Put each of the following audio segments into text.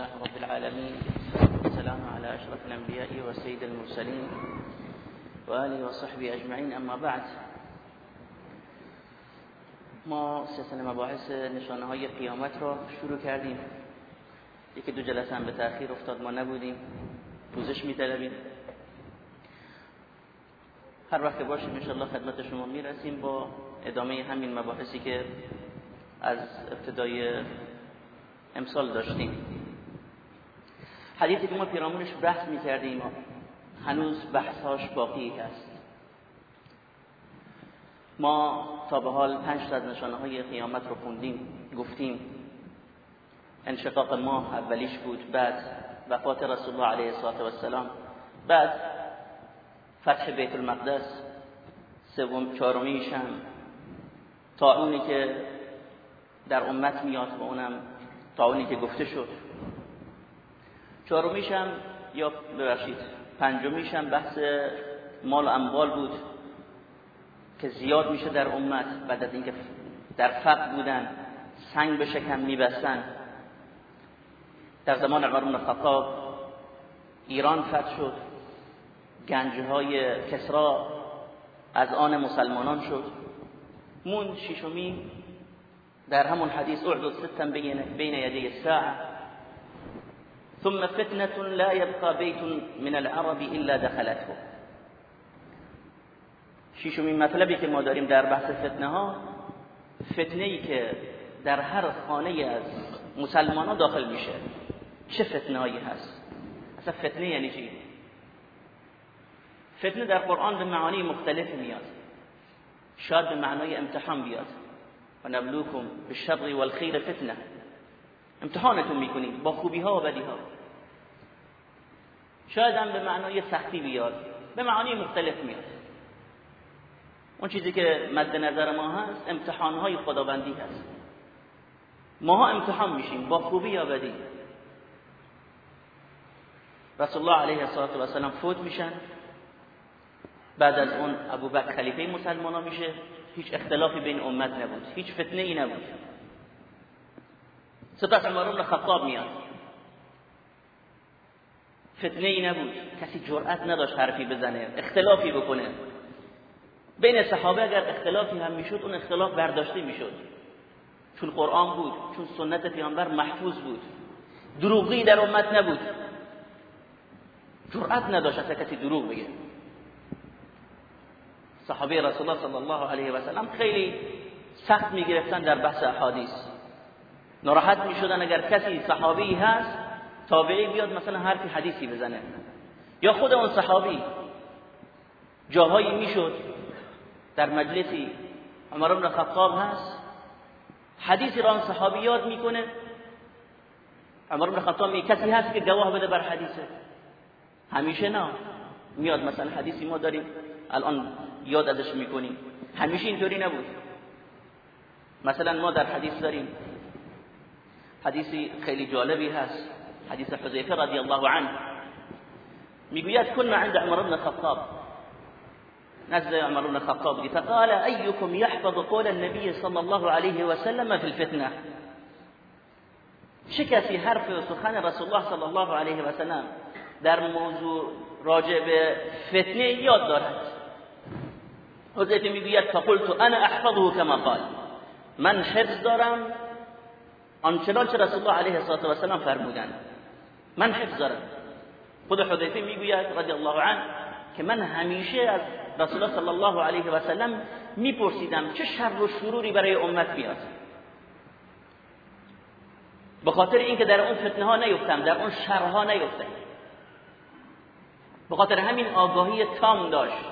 لله رب العالمين. والسلام على أشرف الأنبياء وسيد المرسلين وآله وصحبه أجمعين. أما بعد ما سلسله مباحث نشانه های قیامت را شروع کردیم. یکی دو جلسه هم به تأخیر افتاد ما نبودیم پوزش میطلبیم. هر وقت باشیم انشاءالله خدمت شما می‌رسیم با ادامه همین مباحثی که از ابتدای امسال داشتیم. حدیثی که ما پیرامونش بحث می‌کردیم هنوز بحثهاش باقی هست ما تا به حال پنج تا از نشانه های قیامت رو خوندیم گفتیم انشقاق ماه اولیش بود بعد وفات رسول الله علیه السلام بعد فتح بیت المقدس سوم چهارمیش هم طاعونی که در امت میاد و اونم طاعونی که گفته شد. چهارمیش هم یا ببخشید پنجمیش هم بحث مال و اموال بود که زیاد میشه در امت بعد از اینکه در فقر بودن سنگ به شکم میبستن. در زمان عمر خطاب ایران فتح شد گنجهای کسرا از آن مسلمانان شد. مون ششمی در همون حدیث اعدد ستا بین یدی الساعه ثم فتنة لا يبقى بيت من العرب إلا دخلته. ششمین مطلبی که ما داریم در بحث فتنه ها فتنه ای که در هر خانه از مسلمان ها داخل میشه. چه فتنه هایی هست؟ أصلا فتنه یعنی چی؟ فتنه در قرآن به معانی مختلف میاد. شاید به معنای امتحان بیاد. و نبلوکم بالشر والخیر فتنه. امتحانتون می‌کنیم با خوبی ها و بدی ها شاید هم به معنای سختی بیاد به معانی مختلف میاد. اون چیزی که مد نظر ما هست امتحان های خداوندی هست. ماها امتحان میشیم با خوبی یا بدی. رسول الله علیه السلام فوت میشن. بعد از اون ابوبکر خلیفه مسلمان ها میشه. هیچ اختلافی بین امت نبود. هیچ فتنه ای نبود. سپس عمر بن خطاب میاد. فتنه ای نبود. کسی جرأت نداشت حرفی بزنه اختلافی بکنه. بین صحابه اگر اختلافی هم می‌شد اون اختلاف برداشته می‌شد. چون قرآن بود چون سنت پیامبر محفوظ بود. دروغی در امت نبود. جرأت نداشت اصلا کسی دروغ بگه. صحابه رسول الله صلی الله علیه و سلم خیلی سخت می‌گرفتن در بحث احادیث. ناراحت می‌شدن اگر کسی صحابی هست تابعی بیاد مثلا حرفی حدیثی بزنه. یا خود اون صحابی جاهایی می‌شد در مجلسی عمر بن خطاب هست حدیثی را اون صحابی یاد می‌کنه. عمر بن خطاب می کسی هست که گواه بده بر حدیثه؟ همیشه نه. میاد مثلا حدیثی ما داریم الان یاد ازش می‌کنیم. همیشه اینطوری نبود. مثلا ما در حدیث داریم حدیثی خیلی جالبی هست حدیث حذیفه رضی الله عنه. میگوید كنا عند عمر بن الخطاب. نزل عمر بن الخطاب فقال أيكم يحفظ قول النبي صلى الله عليه وسلم في الفتنة؟ چه کسی حرف سخن رسول الله صلی الله علیه و سلم در موضوع راجع به فتنه یاد دارد. حذیفه میگوید فقلت أنا أحفظه كما قال. من حفظ دارم آنچنان چه رسول الله علیه و سلم فرمودند. من حفظ دارم خود حذیفه می‌گوید رضی الله عنه که من همیشه از رسول الله صلی الله علیه و سلم میپرسیدم چه شر و شروری برای امت بیاد. به خاطر اینکه در اون فتنه ها نیفتم در اون شرها نیفتم. به خاطر همین آگاهی تام داشت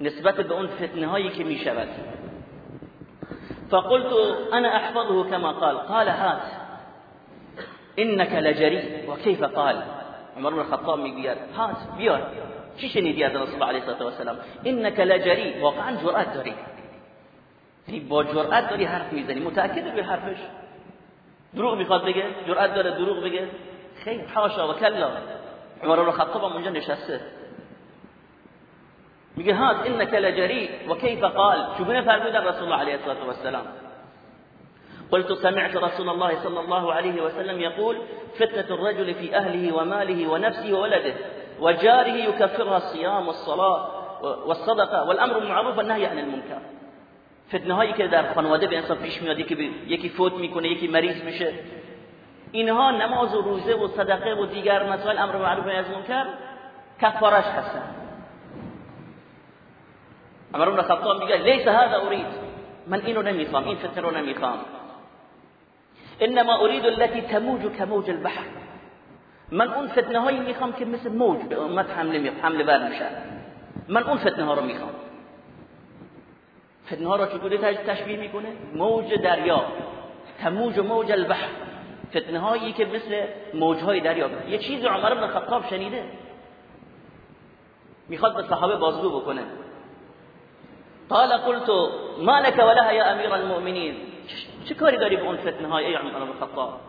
نسبت به اون فتنه هایی که می شود فقلت أنا أحفظه كما قال. قال هات إنك لجري وكيف قال؟ عمر بن الخطاب میگوید هات بیار چی شنیدی رسول الله علیه و سلام إنك لجري واقعا جرأت داری یعنی با جرأت داری حرف میزنی متأکد به دروغ میخواد بگه جرأت داره دروغ بگه خیر حاشا و کلا عمر بن الخطاب اونجا نشسته میگه هات إنك لجري وكيف قال؟ چگونه فرمود رسول الله علیه و سلام قلت سمعت رسول الله صلى الله عليه وسلم يقول فتنة الرجل في أهله وماله ونفسه وولده وجاره يكفرها الصيام والصلاة والصدقة والأمر بالمعروف والنهي عن المنكر. فتنة هایی که در خانواده به انسان پیش میاد یکی یکی فوت میکنه یکی مریض میشه اینها نماز و روزه و صدقه و مسائل أمر معروف و نهی از منکر کفارش هستن عمر بن خطاب میگه لیس هذا اريد من اینو نمی‌خوام این فتنه رو نمی‌خوام انما اريد التي تموج كموج البحر من اون فتنه هایی می‌خوام که مثل موج به امت حمله می حمله بر میشن من اون فتنه ها رو می‌خوام فتنه ها رو چگونه تشبیه می‌کنه موج دریا تموج موج البحر فتنه هایی که مثل موج های دریا یه چیز عمر بن خطاب شنیده می‌خواد به صحابه بازگو بکنه قال قلت ما لك ولها يا أمير المؤمنين؟ چه کاری داری به اون فتنه های ای عمر بن خطاب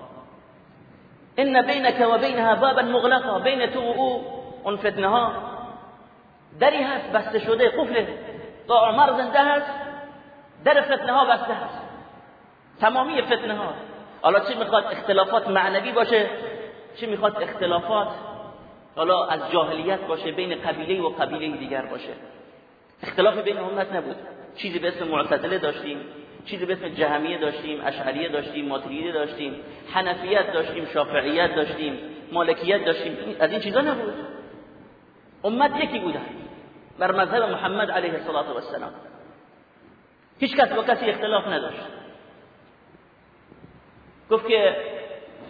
إن بينك وبينها بابا مغلقا بین تو و أو اون فتنه ها دری هست بسته شده عمر زنده هست در فتنه ها بسته هست تمامی فتنه ها. حالا چی میخواد اختلافات معنوی باشه؟ چی میخواد اختلافات؟ حالا از جاهلیت باشه بین قبیله و قبیله دیگر باشه. اختلافی بین امت نبود. چیزی به اسم معتزله داشتیم چیزی به اسم جهمیه داشتیم اشعریه داشتیم ماتریدی داشتیم حنفیت داشتیم شافعیت داشتیم مالکیت داشتیم. از این چیزا نبود. امت یکی بودن بر مذهب محمد علیه الصلاة والسلام. هیچ کس با کسی اختلاف نداشت. گفت که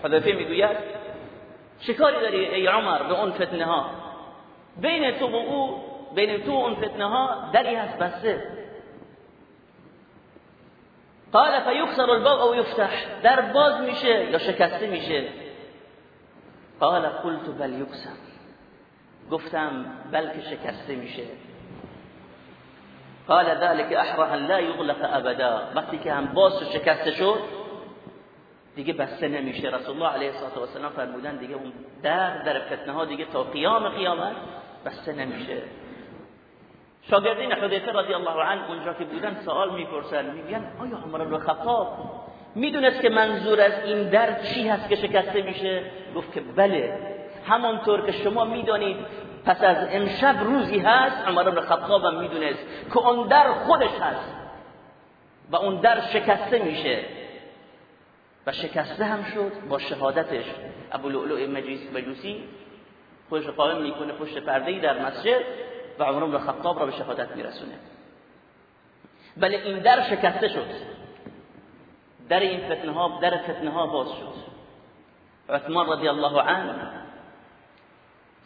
حذیفه می‌گوید شکاری داری ای عمر به اون فتنه ها بین تو و او بین تو اون فتنه ها دری هست بسته قال فيكسر الباب أو يفتح. در باز میشه یا شکسته میشه قال قلت بل يكسر. گفتم بلکه شکسته میشه قال ذلك احرى لا يغلق أبدا. وقتی که هم باز شکسته شد دیگه بسته نمیشه. رسول الله علیه الصلاة و السلام فرمودن دیگه اون در در فتنه ها دیگه تا قیام قیامت بسته نمیشه. شاگردین حذیفه رضی الله عنه اونجا که بودن سوال می‌پرسن میگن آیا عمر بن خطاب می‌دونست که منظور از این در چی هست که شکسته میشه؟ گفت که بله همانطور که شما می‌دانید پس از امشب روزی هست عمر بن خطاب هم می‌دونست که اون در خودش هست و اون در شکسته میشه. و شکسته هم شد با شهادتش. ابو لؤلؤ مجوسی خودش قائم می‌کنه پشت پرده در مسجد. و عمر بن خطاب را به شهادت میرسونه. بله این در شکسته شد. در این فتنه ها در فتنه ها باز شد. عثمان رضی الله عنه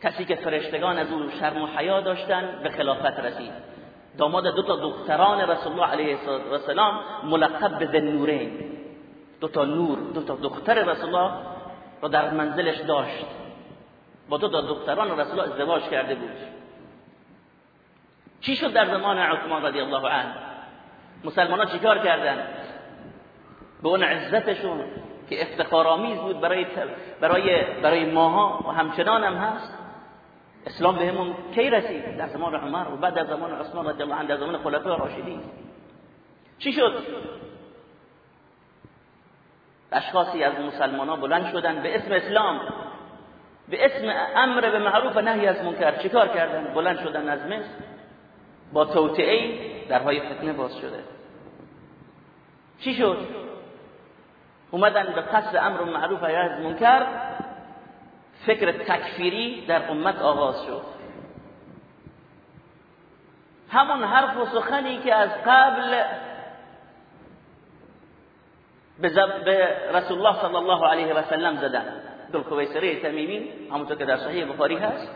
کسی که فرشتگان از او شرم و حیا داشتن به خلافت رسید. داماد دو تا دختران رسول الله علیه السلام ملقب به ذنورین دو تا نور دو تا دختر رسول الله را در منزلش داشت. با دو تا دختران رسول الله ازدواج کرده بود. چی شد در زمان عثمان رضی الله عنه؟ مسلمان ها چیکار کردن؟ به اون عزتشون که افتخارآمیز بود برای برای برای ماها و همچنان هم هست. اسلام بهمون کی رسید؟ در زمان عمر و بعد در زمان عثمان رضی الله عنه در زمان خلفای راشدین چی شد؟ اشخاصی از مسلمان ها بلند شدن به اسم اسلام به اسم امر به معروف و نهی از منکر. چیکار کردن؟ بلند شدن از مصر. با توطئه درهای فتنه باز شده. چی شد؟ اومدن به قصد امر معروف و از منکر فکر تکفیری در امت آغاز شد. همون حرف و سخنی که از قبل به رسول الله صلی الله علیه و سلم زدن. دلکویسری تمیمی همونطور که در صحیح بخاری هست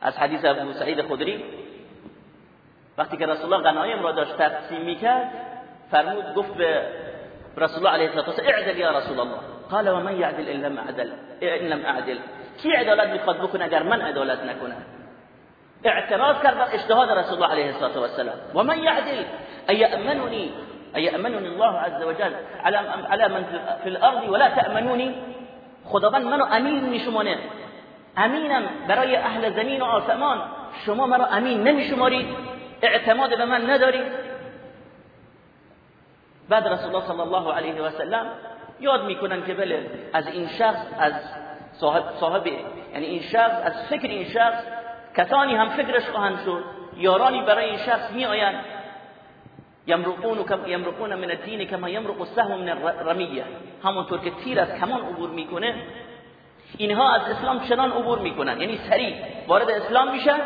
از حدیث ابو سعید خدری وقتی که رسول الله غنایم را داشت تقسیم میکرد فرمود گفت به رسول الله علیه الصلاة اعدل یا رسول الله. قال و من يعدل ان لم اعدل؟ ان لم اعدل. کی عدالت میخواد بکنه اگر من عدالت نکنم؟ اعتراض کرد بر اجتهاد رسول الله علیه الصلاة والسلام. و من يعدل ايامنني ايامنني الله عز وجل على على من في الأرض ولا تامنوني خداوند منو امین میشمانه امینم برای أهل زمین و آسمان. شما مرا امین نمیشمارید. اعتماد به من ندارید بعد رسول الله صلی الله علیه و سلم یاد می‌کنن که بله از این شخص از صاحب صاحب یعنی این شخص از فکر این شخص کسانی هم فکرش خواهند شد یارانی برای این شخص می آیند یمرقون کم یمرقون من الدین کما یمرق السهم من الرمیه. همونطور که تیر از کمان عبور می‌کنه اینها از اسلام چنان عبور می‌کنن. یعنی سریع وارد اسلام میشن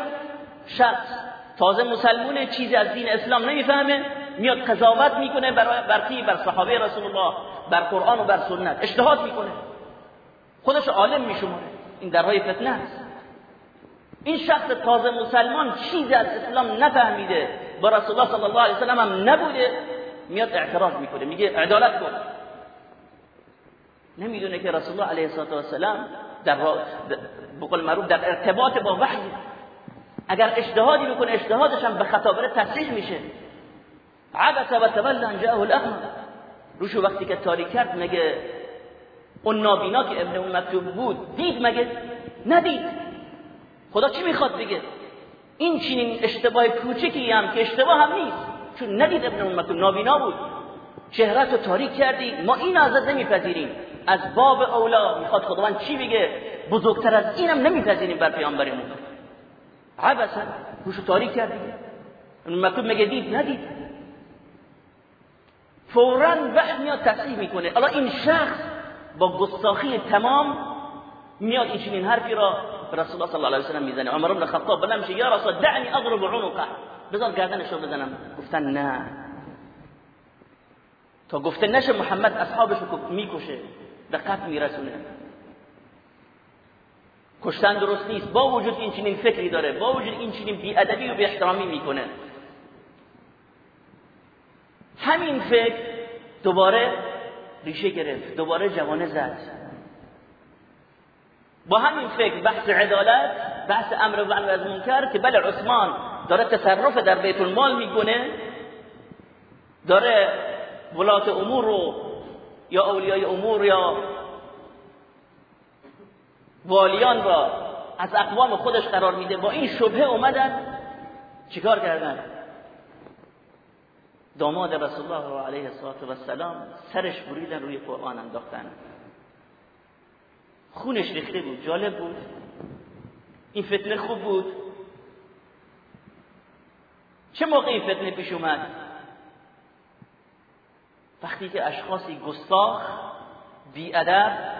شخص تازه مسلمونه چیزی از دین اسلام نمی‌فهمه میاد قضاوت می‌کنه برای برقی بر صحابه رسول الله بر قرآن و بر سنت. اجتهاد می‌کنه. خودش عالم میشماره. این درهای فتنه است. این شخص تازه مسلمان چیزی از اسلام نفهمیده. با رسول الله صلی الله علیه وسلم هم نبوده. میاد اعتراض می‌کنه. میگه عدالت کن. نمی‌دونه که رسول الله علیه السلام در بقول معروف در ارتباط با وحی اگر اجتهادی بکنه اجتهادش هم به خطا بره تصحیح میشه. عبس و تولى ان جاءه الاحمر روشو وقتی که تاریک کرد مگه اون نابینا که ابن اون مکتوب بود دید مگه؟ ندید. خدا چی می‌خواد بگه؟ این چنین اشتباه کوچکی هم که اشتباه هم نیست. چون ندید ابن اون مکتوب نابینا بود. چهرت رو تاریک کردی ما این ازت نمیپذیریم. از باب اولا می‌خواد خداوند چی بگه؟ بزرگتر از اینم نمیپذیریم بر پیامبرمون. عبسا روشو تاریک کردی اون مکتوب مگه دید؟ ندید. فورا وحی میاد تصحیح می‌کنه. الان این شخص با گستاخی تمام میاد این چنین حرفی را رسول الله صلی الله علیه و سلم می‌زنه. عمر بن خطاب بلند میشه. یا رسول دعني اضرب عنقه. بذار گردنش رو بزنم. گفتن نه. تا گفته نشه محمد اصحابش رو می‌کشه. به قتل میرسونه. کشتن درست نیست. با وجود این چنین فکری داره با وجود این چنین بیادبی و بی احترامی می‌کنه. همین فکر دوباره ریشه گرفت دوباره جوانه زد. با همین فکر بحث عدالت بحث امر و از منکر که بله عثمان داره تصرف در بیت المال می‌کنه داره ولات امور رو یا اولیای امور یا والیان را از اقوام خودش قرار میده. با این شبهه اومدن. چیکار کردن؟ داماد رسول الله علیه السلام سرش بریدن روی قرآن انداختن. خونش ریخته بود جالب بود. این فتنه خوب بود. چه موقع این فتنه پیش اومد؟ وقتی که اشخاصی گستاخ بیادب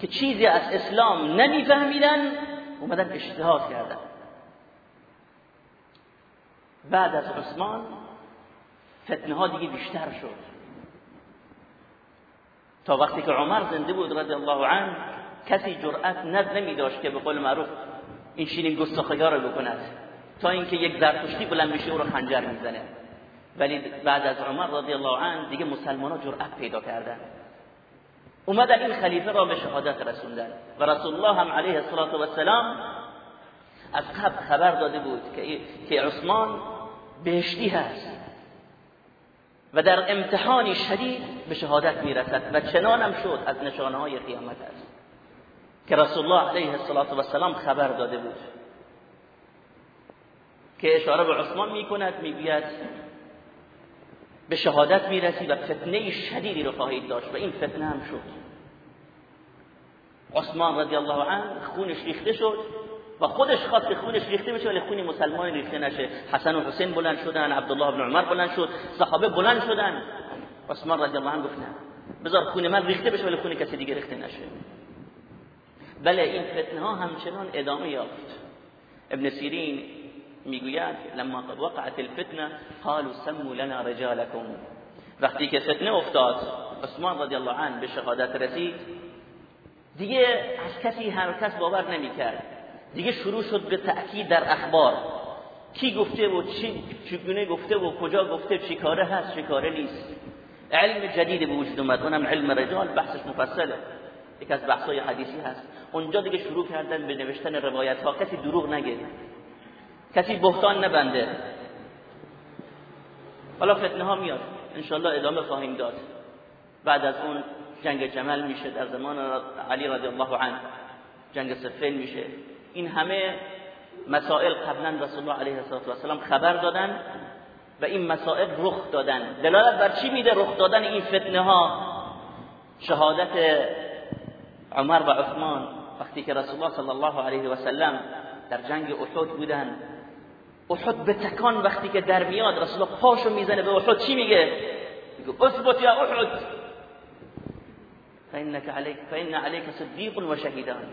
که چیزی از اسلام نمیفهمیدن اومدن اجتهاد کردن. بعد از عثمان فتنه ها دیگه بیشتر شد. تا وقتی که عمر زنده بود رضی الله عنه کسی جرأت ند نمی داشت که به قول معروف این شیرین گستاخی رو بکند تا اینکه یک زرتشتی بلند میشه او رو خنجر می‌زنه. ولی بعد از عمر رضی الله عنه دیگه مسلمان ها جرأت پیدا کردن. اومدن این خلیفه را به شهادت رسوندن. و رسول الله هم علیه الصلاه و السلام از قبل خبر داده بود که عثمان بهشتی هست. و در امتحانی شدید به شهادت می‌رسد و چنانم شد از نشانه های قیامت است. که رسول الله علیه السلام خبر داده بود. که اشاره به عثمان می‌کند می‌گوید به شهادت می‌رسی و فتنه شدیدی رو خواهید داشت و این فتنه هم شد. عثمان رضی الله عنه خونش ریخته شد و خودش خواست خونش ریخته بشه ولی خونی مسلمان ریخته نشه. حسن و حسین بلند شدن عبدالله بن عمر بلند شد صحابه بلند شدن. عثمان رضی الله عنه گفت نه بذار خون من ریخته بشه ولی خون کسی دیگه ریخته نشه. بله این فتنه ها همچنان ادامه یافت. ابن سیرین می‌گوید لما قد وقعت الفتنه قالوا سموا لنا رجالكم وقتی که فتنه افتاد عثمان رضی الله عنه به شهادت رسید دیگه از کسی هر کس باور نمی‌کرد. دیگه شروع شد به تأکید در اخبار. کی گفته و چی چگونه گفته و کجا گفته چی کاره هست چی کاره نیست. علم جدید به وجود اومد اونم علم رجال بحثش مفصله. یک از بحثای حدیثی هست. اونجا دیگه شروع کردن به نوشتن روایت ها کسی دروغ نگه. کسی بهتان نبنده. حالا فتنه ها میاد. انشالله ادامه خواهیم داد. بعد از اون جنگ جمل میشه در زمان علی رضی الله عنه. جنگ سفین میشه. این همه مسائل قبلا رسول الله علیه السلام خبر دادن و این مسائل رخ دادن. دلالت بر چی میده رخ دادن این فتنه ها شهادت عمر و عثمان. وقتی که رسول الله صلی الله علیه و سلم در جنگ احد بودن احد به تکان وقتی که در میاد رسول الله پاشو می‌زنه به احد. چی میگه؟ میگه اثبت یا احد. فانك عليك فان عليك صديق و شهیدان.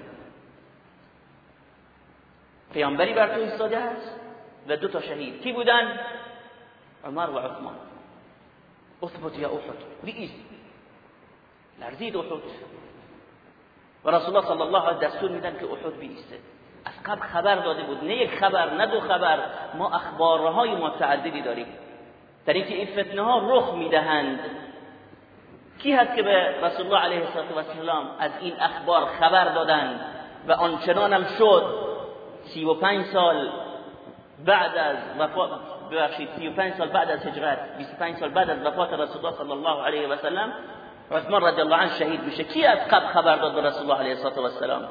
پیامبری بر تو ایستاده است و دو تا شهید. کی بودن؟ عمر و عثمان. اثبت یا احد. بیست لرزید احد. و رسول الله صلی الله علیه دستور میدن که احد بیسته. از قبل خبر داده بود. نه یک خبر نه دو خبر. ما اخبارهای متعددی داریم. در اینکه این فتنه ها رخ می‌دهند. کی هست که به رسول الله علیه السلام از این اخبار خبر دادند و آنچنان هم شد سی و پنج سال بعد از وفات ببخشید 35 سال بعد از هجرت 25 سال بعد از وفات رسول الله صلی الله علیه و سلم عثمان رضی الله عنه شهید میشه. کی از قبل خبر داد به رسول الله علیه و سلام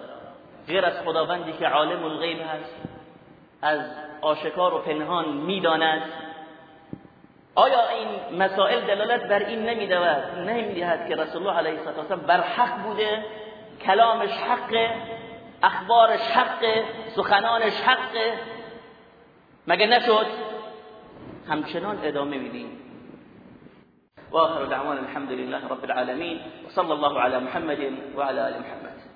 غیر از خداوندی که عالم الغیب هست از آشکار و پنهان می‌داند. آیا این مسائل دلالت بر این نمی‌دهد نمی‌دهد که رسول الله علیه و سلم بر حق بوده کلامش حقه اخبارش حقه سخنانش حقه. مگه نشد؟ همچنان ادامه میدیم. واخر دعوانا الحمد لله رب العالمين وصلى الله على محمد وعلى ال محمد.